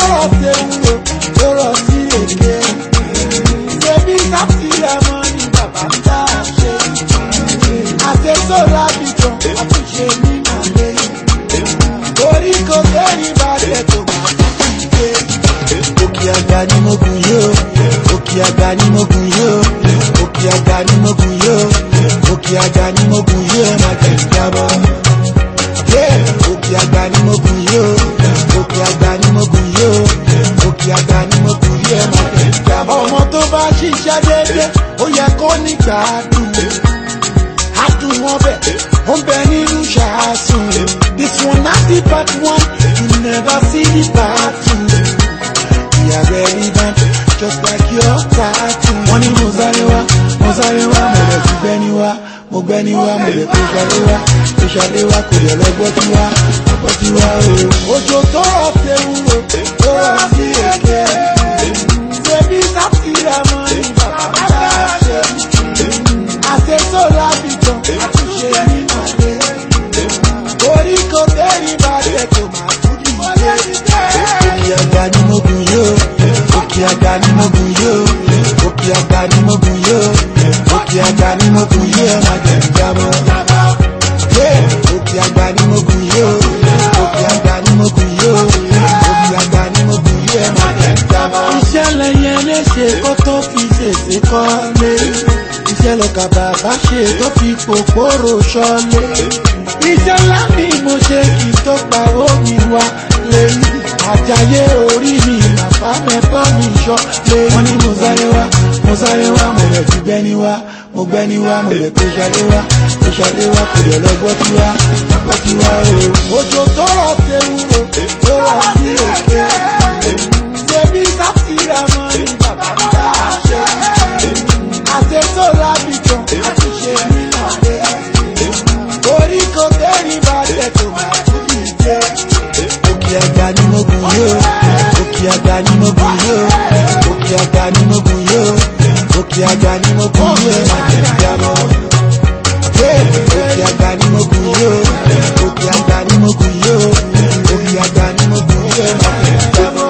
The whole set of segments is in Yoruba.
sọ̀rọ̀ tèmi o sọ̀rọ̀ sí èdè ṣebí káfílẹ̀ mọ́ ni bàbá tá a ṣe àṣesọ̀rọ̀ àbíjọ àtúnṣe ní màlẹ́ orí kò kẹ́rin balẹ̀ tó ni mo gùn yóò òkè ni mo gùn yóò òkè ni mo gùn yóò òkè ni mo gùn yóò ṣiṣẹ́ déédé ó yẹ kó nígbà dùn adùn ọbẹ̀ ó ń bẹ nínú ṣáàsùn this one na the part one you never see the part two you are very bad just like your tattoo. wọ́n ní mo sáré wá mo sáré wá mo lè fi gbẹ́ni wá mo gbẹ́ni wá mo lè fi ṣàlé wá fi ṣàlé wá kò lè lọ́gbọ́ tiwa lọ́gbọ́ tiwa o. òjò tó ọ̀sẹ̀ wúro. àga ni mo gùn yo, òkè àga ni mo gùn yó òkè àga ni mo na yó má jẹ ìjábọ̀ òkè àga ni mo gùn yó òkè àga ni mo gùn yó òkè àga ni mo gùn yó má jẹ ìjábọ̀. ìṣẹ̀lẹ̀ yẹn lè ṣe kó tó fi ṣèṣe kọ́ lé iṣẹ́ lọ́kà bàbá ṣe tó fi kòkòrò ṣọ́lé iṣẹ́ ńlá ni mo ṣe kí tó pa omi wa lè àjàyè orí mi bàbá mẹ́fà mi yọ lé wọn ní mo sáré wá mo sáré wá mo rẹ̀ ti gbẹ́ni wá mo gbẹ́ni mo rẹ̀ pé sáré wá pé sáré wá kò lè lọ tiwa gbọ́ tiwa o. òjò tọrọ tẹ wúro tẹ wúro. yé o òkè àgbà ni mo gùn yé o òkè àgbà ni mo gùn yé o àjẹbíà mọ. òkè àgbà ni mo gùn yé o òkè àgbà ni mo gùn yé o òkè àgbà ni mo gùn yé o àjẹbíà mọ.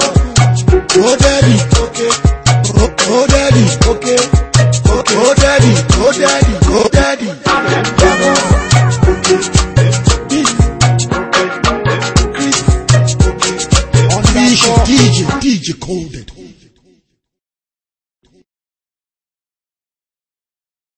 ó dẹ́rì ó dẹ́rì ó dẹ́rì ó dẹ́rì ó dẹ́rì àjẹbíà mọ. Bicho, DJ. she called it